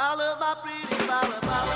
I love my pretty Bala